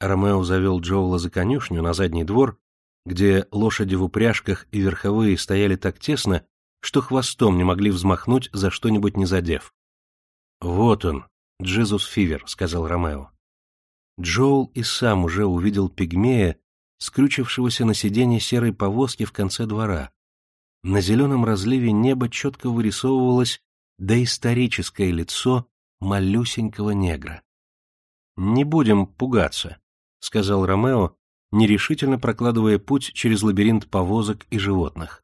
Ромео завел Джоула за конюшню на задний двор, где лошади в упряжках и верховые стояли так тесно, что хвостом не могли взмахнуть, за что-нибудь не задев. «Вот он, Джезус Фивер», — сказал Ромео. Джоул и сам уже увидел пигмея, скрючившегося на сиденье серой повозки в конце двора. На зеленом разливе неба четко вырисовывалось доисторическое лицо малюсенького негра. «Не будем пугаться», — сказал Ромео, нерешительно прокладывая путь через лабиринт повозок и животных.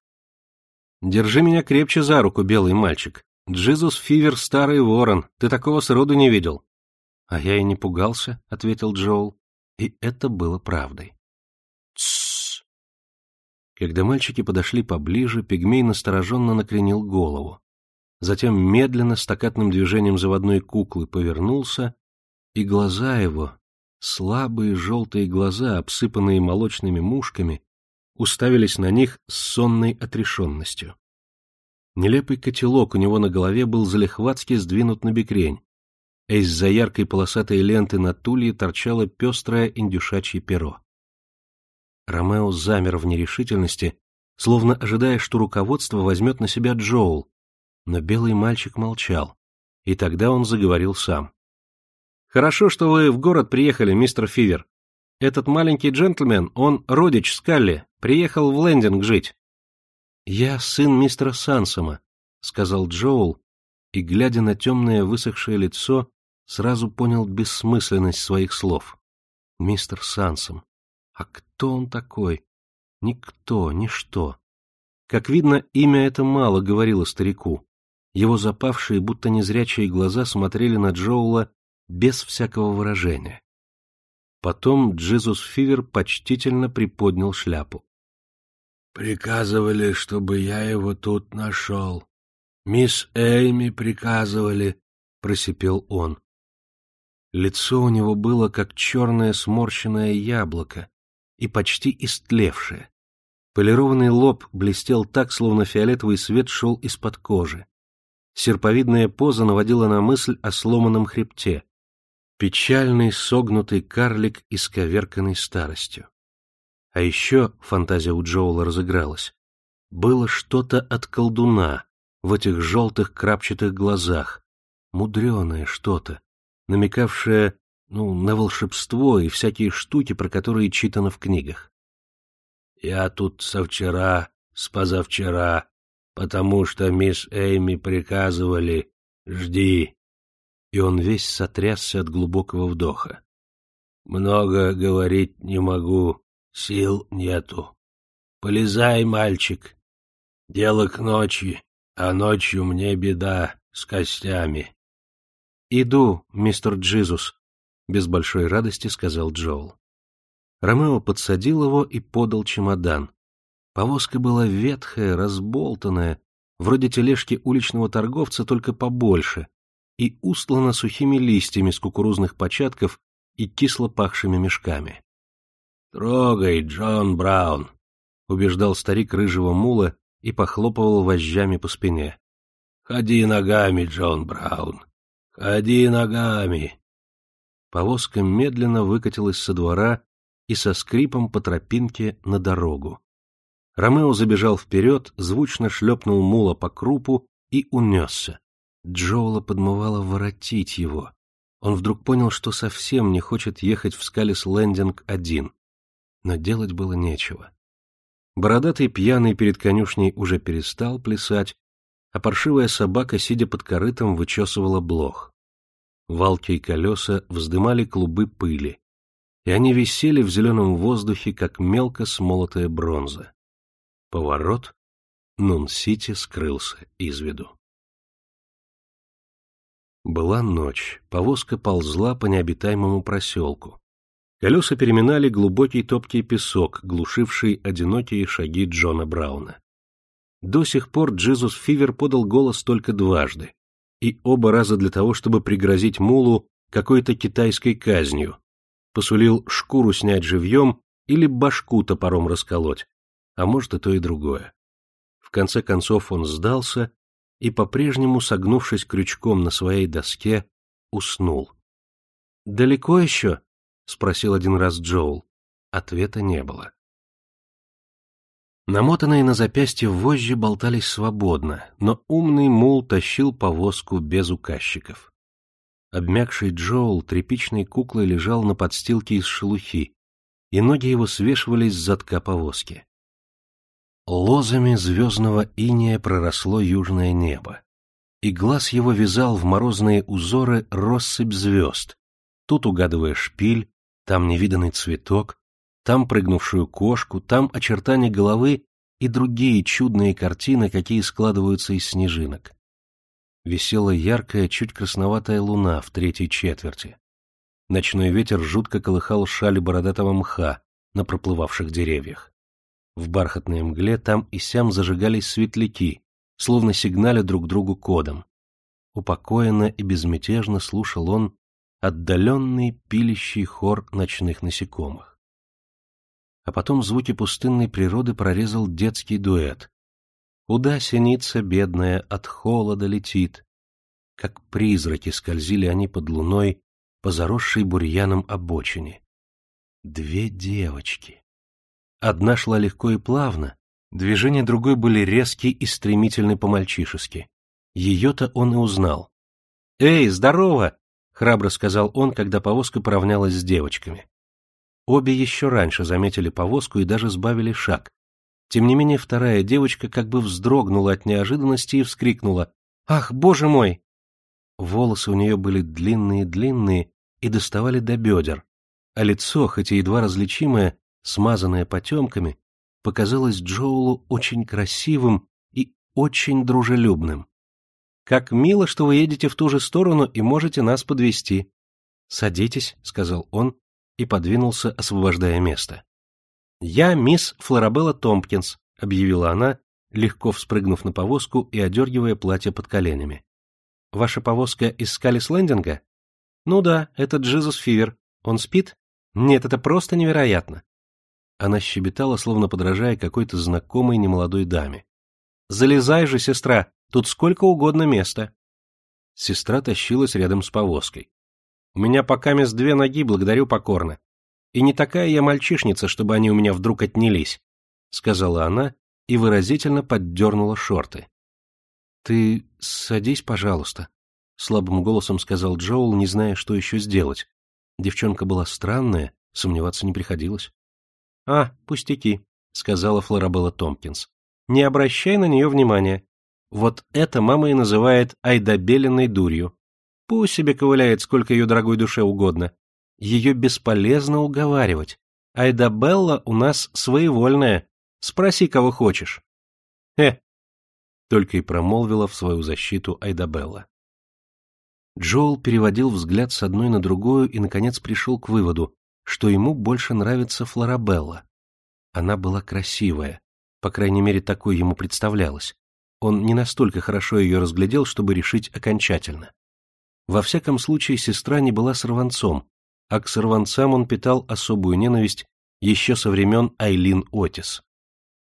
«Держи меня крепче за руку, белый мальчик. Джизус Фивер — старый ворон, ты такого сроду не видел». «А я и не пугался», — ответил Джоул, и это было правдой. «Тссс!» Когда мальчики подошли поближе, пигмей настороженно накренил голову. Затем медленно, стакатным движением заводной куклы повернулся, и глаза его, слабые желтые глаза, обсыпанные молочными мушками, уставились на них с сонной отрешенностью. Нелепый котелок у него на голове был залихватски сдвинут на бекрень, а из-за яркой полосатой ленты на тулье торчало пестрое индюшачье перо. Ромео замер в нерешительности, словно ожидая, что руководство возьмет на себя Джоул, но белый мальчик молчал, и тогда он заговорил сам. «Хорошо, что вы в город приехали, мистер Фивер. Этот маленький джентльмен, он родич Скалли, приехал в Лендинг жить». «Я сын мистера Сансома», — сказал Джоул, и, глядя на темное высохшее лицо, сразу понял бессмысленность своих слов. «Мистер Сансом. А кто он такой? Никто, ничто. Как видно, имя это мало говорило старику. Его запавшие, будто незрячие глаза смотрели на Джоула без всякого выражения. Потом Джизус Фивер почтительно приподнял шляпу. «Приказывали, чтобы я его тут нашел. Мисс Эйми приказывали», — просипел он. Лицо у него было как черное сморщенное яблоко и почти истлевшее. Полированный лоб блестел так, словно фиолетовый свет шел из-под кожи. Серповидная поза наводила на мысль о сломанном хребте. Печальный, согнутый карлик, исковерканный старостью. А еще, фантазия у Джоула разыгралась, было что-то от колдуна в этих желтых крапчатых глазах, мудреное что-то, намекавшее, ну, на волшебство и всякие штуки, про которые читано в книгах. «Я тут со вчера, с позавчера, потому что мисс Эйми приказывали «Жди». И он весь сотрясся от глубокого вдоха. «Много говорить не могу, сил нету. Полезай, мальчик. Дело к ночи, а ночью мне беда с костями». «Иду, мистер Джизус», — без большой радости сказал Джоул. Ромео подсадил его и подал чемодан. Повозка была ветхая, разболтанная, вроде тележки уличного торговца, только побольше, и устлана сухими листьями с кукурузных початков и кисло пахшими мешками. — Трогай, Джон Браун! — убеждал старик рыжего мула и похлопывал вожжами по спине. — Ходи ногами, Джон Браун! Ходи ногами! Повозка медленно выкатилась со двора и со скрипом по тропинке на дорогу. Ромео забежал вперед, звучно шлепнул мула по крупу и унесся. Джоула подмывало воротить его. Он вдруг понял, что совсем не хочет ехать в Скалис Лендинг один. Но делать было нечего. Бородатый пьяный перед конюшней уже перестал плясать, а паршивая собака, сидя под корытом, вычесывала блох. Валки и колеса вздымали клубы пыли, и они висели в зеленом воздухе, как мелко смолотая бронза. Поворот. Нун-Сити скрылся из виду. Была ночь, повозка ползла по необитаемому проселку. Колеса переминали глубокий топкий песок, глушивший одинокие шаги Джона Брауна. До сих пор Джизус Фивер подал голос только дважды, и оба раза для того, чтобы пригрозить Мулу какой-то китайской казнью, посулил шкуру снять живьем или башку топором расколоть, а может и то и другое. В конце концов он сдался и, по-прежнему согнувшись крючком на своей доске, уснул. — Далеко еще? — спросил один раз Джоул. Ответа не было. Намотанные на запястье вожжи болтались свободно, но умный мул тащил повозку без указчиков. Обмякший Джоул тряпичной куклой лежал на подстилке из шелухи, и ноги его свешивались с задка повозки. Лозами звездного иния проросло южное небо, и глаз его вязал в морозные узоры россыпь звезд, тут угадывая шпиль, там невиданный цветок, там прыгнувшую кошку, там очертания головы и другие чудные картины, какие складываются из снежинок. Висела яркая, чуть красноватая луна в третьей четверти. Ночной ветер жутко колыхал шали бородатого мха на проплывавших деревьях. В бархатной мгле там и сям зажигались светляки, словно сигналя друг другу кодом. Упокоенно и безмятежно слушал он отдаленный пилящий хор ночных насекомых а потом звуки пустынной природы прорезал детский дуэт. Куда синица бедная от холода летит? Как призраки скользили они под луной по заросшей бурьяном обочине. Две девочки. Одна шла легко и плавно, движения другой были резкие и стремительны по-мальчишески. Ее-то он и узнал. «Эй, здорово!» — храбро сказал он, когда повозка поравнялась с девочками. Обе еще раньше заметили повозку и даже сбавили шаг. Тем не менее вторая девочка как бы вздрогнула от неожиданности и вскрикнула «Ах, боже мой!». Волосы у нее были длинные-длинные и доставали до бедер, а лицо, хоть и едва различимое, смазанное потемками, показалось Джоулу очень красивым и очень дружелюбным. «Как мило, что вы едете в ту же сторону и можете нас подвести. «Садитесь», — сказал он, и подвинулся, освобождая место. «Я мисс Флорабелла Томпкинс», — объявила она, легко вспрыгнув на повозку и одергивая платье под коленями. «Ваша повозка из Скалис-Лендинга?» «Ну да, это Джизус Фивер. Он спит?» «Нет, это просто невероятно». Она щебетала, словно подражая какой-то знакомой немолодой даме. «Залезай же, сестра, тут сколько угодно места». Сестра тащилась рядом с повозкой. У меня пока мест две ноги, благодарю покорно. И не такая я мальчишница, чтобы они у меня вдруг отнялись, — сказала она и выразительно поддернула шорты. — Ты садись, пожалуйста, — слабым голосом сказал Джоул, не зная, что еще сделать. Девчонка была странная, сомневаться не приходилось. — А, пустяки, — сказала Флорабелла Томпкинс. — Не обращай на нее внимания. Вот это мама и называет айдабеленной дурью. Пусть себе ковыляет, сколько ее дорогой душе угодно. Ее бесполезно уговаривать. Айда Белла у нас своевольная. Спроси, кого хочешь. Э, только и промолвила в свою защиту Айдабелла. Джоул переводил взгляд с одной на другую и, наконец, пришел к выводу, что ему больше нравится Флорабелла. Она была красивая, по крайней мере, такой ему представлялось. Он не настолько хорошо ее разглядел, чтобы решить окончательно. Во всяком случае, сестра не была сорванцом, а к сорванцам он питал особую ненависть еще со времен Айлин Отис.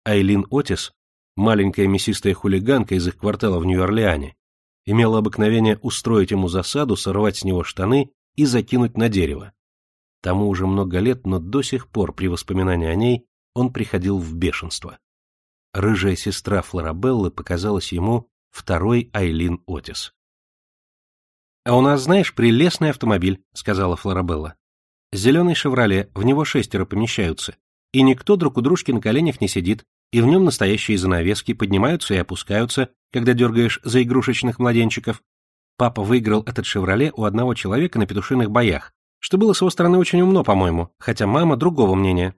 Айлин Отис, маленькая мясистая хулиганка из их квартала в Нью-Орлеане, имела обыкновение устроить ему засаду, сорвать с него штаны и закинуть на дерево. Тому уже много лет, но до сих пор при воспоминании о ней он приходил в бешенство. Рыжая сестра Флорабеллы показалась ему второй Айлин Отис. «А у нас, знаешь, прелестный автомобиль», — сказала Флорабелла. «Зеленый «Шевроле», в него шестеро помещаются, и никто друг у дружки на коленях не сидит, и в нем настоящие занавески поднимаются и опускаются, когда дергаешь за игрушечных младенчиков. Папа выиграл этот «Шевроле» у одного человека на петушиных боях, что было с его стороны очень умно, по-моему, хотя мама другого мнения.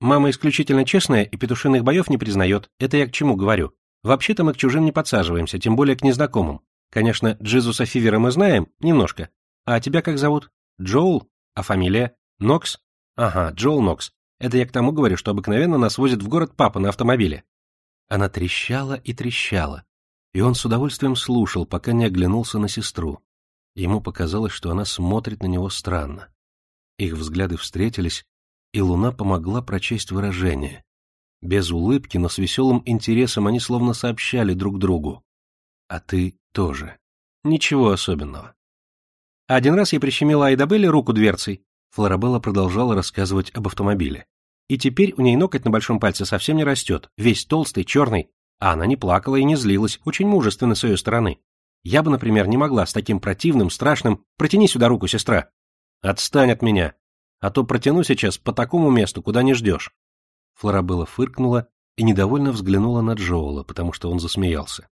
Мама исключительно честная и петушиных боев не признает, это я к чему говорю. Вообще-то мы к чужим не подсаживаемся, тем более к незнакомым. Конечно, Джизуса Фивера мы знаем, немножко. А тебя как зовут? Джоул? А фамилия? Нокс? Ага, Джоул Нокс. Это я к тому говорю, что обыкновенно нас возит в город папа на автомобиле. Она трещала и трещала, и он с удовольствием слушал, пока не оглянулся на сестру. Ему показалось, что она смотрит на него странно. Их взгляды встретились, и луна помогла прочесть выражение. Без улыбки, но с веселым интересом они словно сообщали друг другу. «А ты тоже. Ничего особенного. Один раз я прищемила Айдабелле руку дверцей. Флорабелла продолжала рассказывать об автомобиле. И теперь у ней ноготь на большом пальце совсем не растет, весь толстый, черный, а она не плакала и не злилась, очень мужественно с ее стороны. Я бы, например, не могла с таким противным, страшным... Протяни сюда руку, сестра. Отстань от меня. А то протяну сейчас по такому месту, куда не ждешь. Флорабелла фыркнула и недовольно взглянула на Джоула, потому что он засмеялся.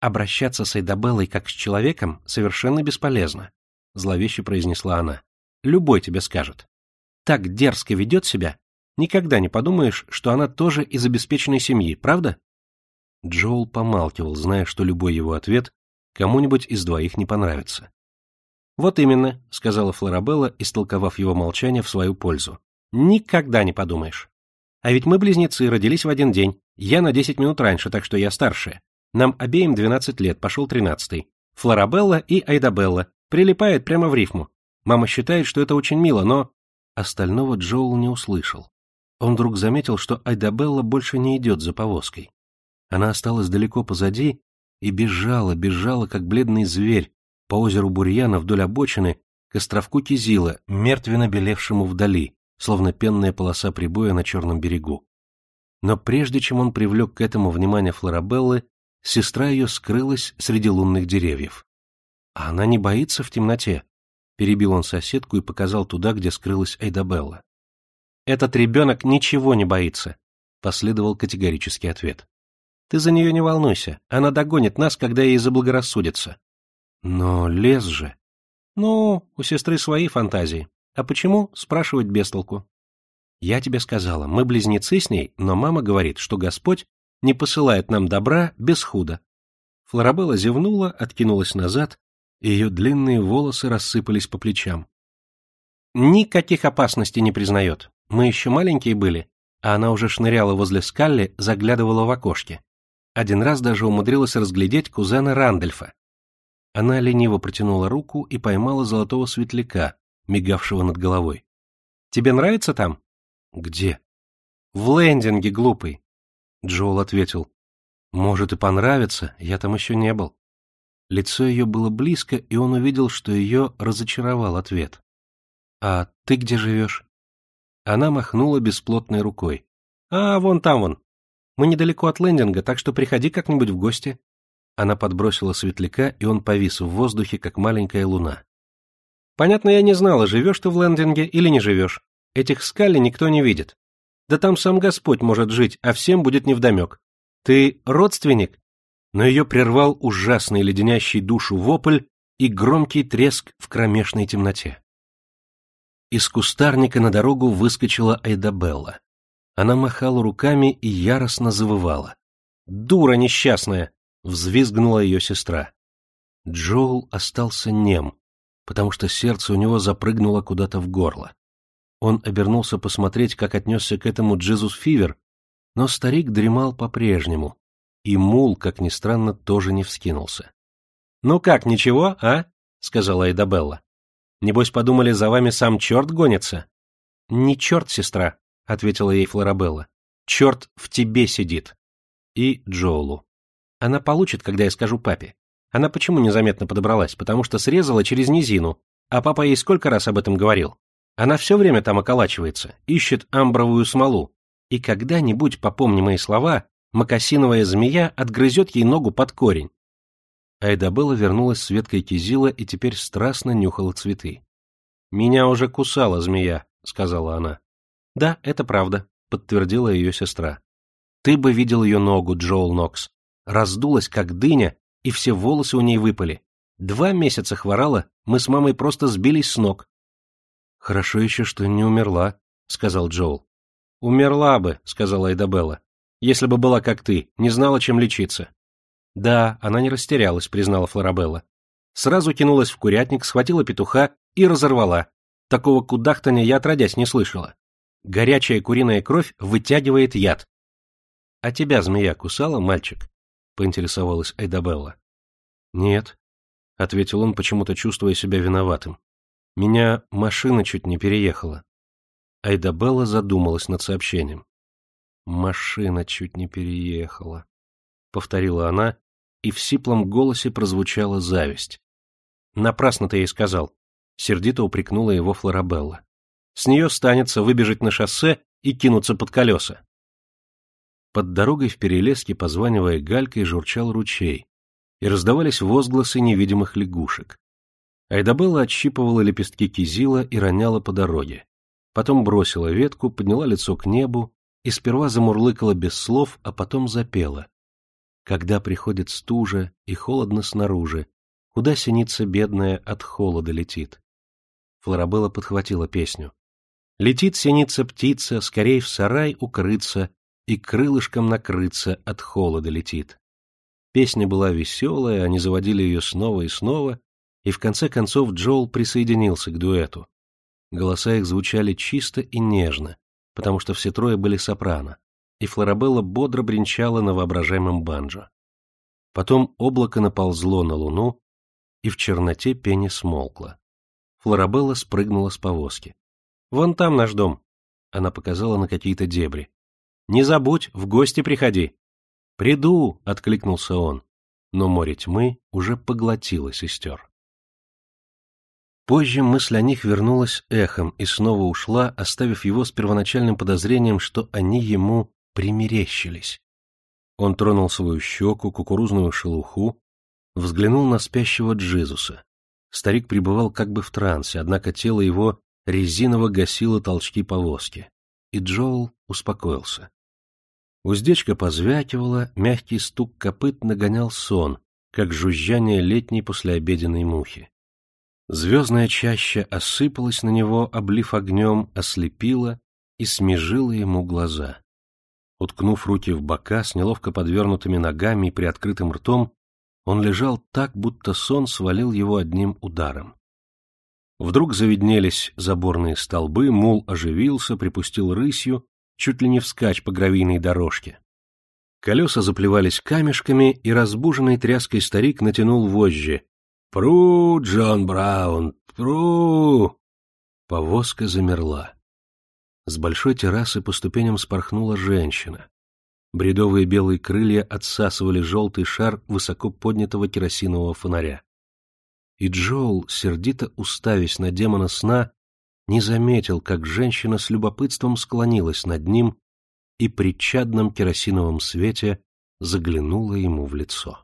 «Обращаться с Эйдабеллой как с человеком совершенно бесполезно», — зловеще произнесла она. «Любой тебе скажет. Так дерзко ведет себя, никогда не подумаешь, что она тоже из обеспеченной семьи, правда?» Джоул помалкивал, зная, что любой его ответ кому-нибудь из двоих не понравится. «Вот именно», — сказала Флорабелла, истолковав его молчание в свою пользу. «Никогда не подумаешь. А ведь мы близнецы, родились в один день. Я на десять минут раньше, так что я старшая. Нам обеим двенадцать лет, пошел тринадцатый. Флорабелла и Айдабелла. Прилипает прямо в рифму. Мама считает, что это очень мило, но...» Остального Джоул не услышал. Он вдруг заметил, что Айдабелла больше не идет за повозкой. Она осталась далеко позади и бежала, бежала, как бледный зверь, по озеру Бурьяна вдоль обочины к островку Кизила, мертвенно белевшему вдали, словно пенная полоса прибоя на черном берегу. Но прежде чем он привлек к этому внимание Флорабеллы, сестра ее скрылась среди лунных деревьев. А она не боится в темноте, перебил он соседку и показал туда, где скрылась Эйдабелла. Этот ребенок ничего не боится, последовал категорический ответ. Ты за нее не волнуйся, она догонит нас, когда ей заблагорассудится. Но лес же. Ну, у сестры свои фантазии. А почему, спрашивать без толку. Я тебе сказала, мы близнецы с ней, но мама говорит, что Господь не посылает нам добра без худа. Флорабелла зевнула, откинулась назад, и ее длинные волосы рассыпались по плечам. Никаких опасностей не признает. Мы еще маленькие были, а она уже шныряла возле скалли, заглядывала в окошки. Один раз даже умудрилась разглядеть кузена Рандольфа. Она лениво протянула руку и поймала золотого светляка, мигавшего над головой. «Тебе нравится там?» «Где?» «В лендинге, глупый». Джоул ответил. «Может и понравится, я там еще не был». Лицо ее было близко, и он увидел, что ее разочаровал ответ. «А ты где живешь?» Она махнула бесплотной рукой. «А, вон там вон. Мы недалеко от лендинга, так что приходи как-нибудь в гости». Она подбросила светляка, и он повис в воздухе, как маленькая луна. «Понятно, я не знала, живешь ты в лендинге или не живешь. Этих скалей никто не видит. Да там сам Господь может жить, а всем будет невдомек. Ты родственник?» Но ее прервал ужасный леденящий душу вопль и громкий треск в кромешной темноте. Из кустарника на дорогу выскочила Айдабелла. Она махала руками и яростно завывала. «Дура несчастная!» — взвизгнула ее сестра. Джоул остался нем, потому что сердце у него запрыгнуло куда-то в горло. Он обернулся посмотреть, как отнесся к этому Джезус Фивер, но старик дремал по-прежнему, и мул, как ни странно, тоже не вскинулся. — Ну как, ничего, а? — сказала Эдабелла. — Небось, подумали, за вами сам черт гонится? — Не черт, сестра, — ответила ей Флорабелла. — Черт в тебе сидит. И Джоулу. Она получит, когда я скажу папе. Она почему незаметно подобралась? Потому что срезала через низину. А папа ей сколько раз об этом говорил? Она все время там околачивается, ищет амбровую смолу. И когда-нибудь, попомни мои слова, макасиновая змея отгрызет ей ногу под корень. Айдабелла вернулась с веткой кизила и теперь страстно нюхала цветы. «Меня уже кусала змея», — сказала она. «Да, это правда», — подтвердила ее сестра. «Ты бы видел ее ногу, Джоул Нокс. Раздулась, как дыня, и все волосы у ней выпали. Два месяца хворала, мы с мамой просто сбились с ног». «Хорошо еще, что не умерла», — сказал Джоул. «Умерла бы», — сказала Эдабелла, «если бы была как ты, не знала, чем лечиться». «Да, она не растерялась», — признала Флорабелла. Сразу кинулась в курятник, схватила петуха и разорвала. Такого кудахтания я отродясь не слышала. Горячая куриная кровь вытягивает яд. — А тебя змея кусала, мальчик? — поинтересовалась Айдабелла. — Нет, — ответил он, почему-то чувствуя себя виноватым. — Меня машина чуть не переехала. Айдабелла задумалась над сообщением. «Машина чуть не переехала», — повторила она, и в сиплом голосе прозвучала зависть. «Напрасно ты ей сказал. — сердито упрекнула его Флорабелла. «С нее станется выбежать на шоссе и кинуться под колеса». Под дорогой в перелеске, позванивая галькой, журчал ручей, и раздавались возгласы невидимых лягушек. Айдабелла отщипывала лепестки кизила и роняла по дороге. Потом бросила ветку, подняла лицо к небу и сперва замурлыкала без слов, а потом запела. Когда приходит стужа и холодно снаружи, куда синица бедная от холода летит? Флорабелла подхватила песню. Летит синица птица, скорей в сарай укрыться и крылышком накрыться от холода летит. Песня была веселая, они заводили ее снова и снова, и в конце концов Джоул присоединился к дуэту. Голоса их звучали чисто и нежно, потому что все трое были сопрано, и Флорабелла бодро бренчала на воображаемом банджо. Потом облако наползло на луну, и в черноте пени смолкло. Флорабелла спрыгнула с повозки. — Вон там наш дом. Она показала на какие-то дебри. — Не забудь, в гости приходи. «Приду!» — откликнулся он, но море тьмы уже поглотило сестер. Позже мысль о них вернулась эхом и снова ушла, оставив его с первоначальным подозрением, что они ему примерещились. Он тронул свою щеку, кукурузную шелуху, взглянул на спящего Джизуса. Старик пребывал как бы в трансе, однако тело его резиново гасило толчки повозки, и Джоул успокоился. Уздечка позвякивала, мягкий стук копыт нагонял сон, как жужжание летней послеобеденной мухи. Звездная чаща осыпалась на него, облив огнем, ослепила и смежила ему глаза. Уткнув руки в бока с неловко подвернутыми ногами и приоткрытым ртом, он лежал так, будто сон свалил его одним ударом. Вдруг завиднелись заборные столбы, мул оживился, припустил рысью, чуть ли не вскачь по гравийной дорожке. Колеса заплевались камешками, и разбуженный тряской старик натянул вожжи. «Пру, Джон Браун, пру!» Повозка замерла. С большой террасы по ступеням спорхнула женщина. Бредовые белые крылья отсасывали желтый шар высоко поднятого керосинового фонаря. И Джоул, сердито уставясь на демона сна, не заметил, как женщина с любопытством склонилась над ним и при чадном керосиновом свете заглянула ему в лицо.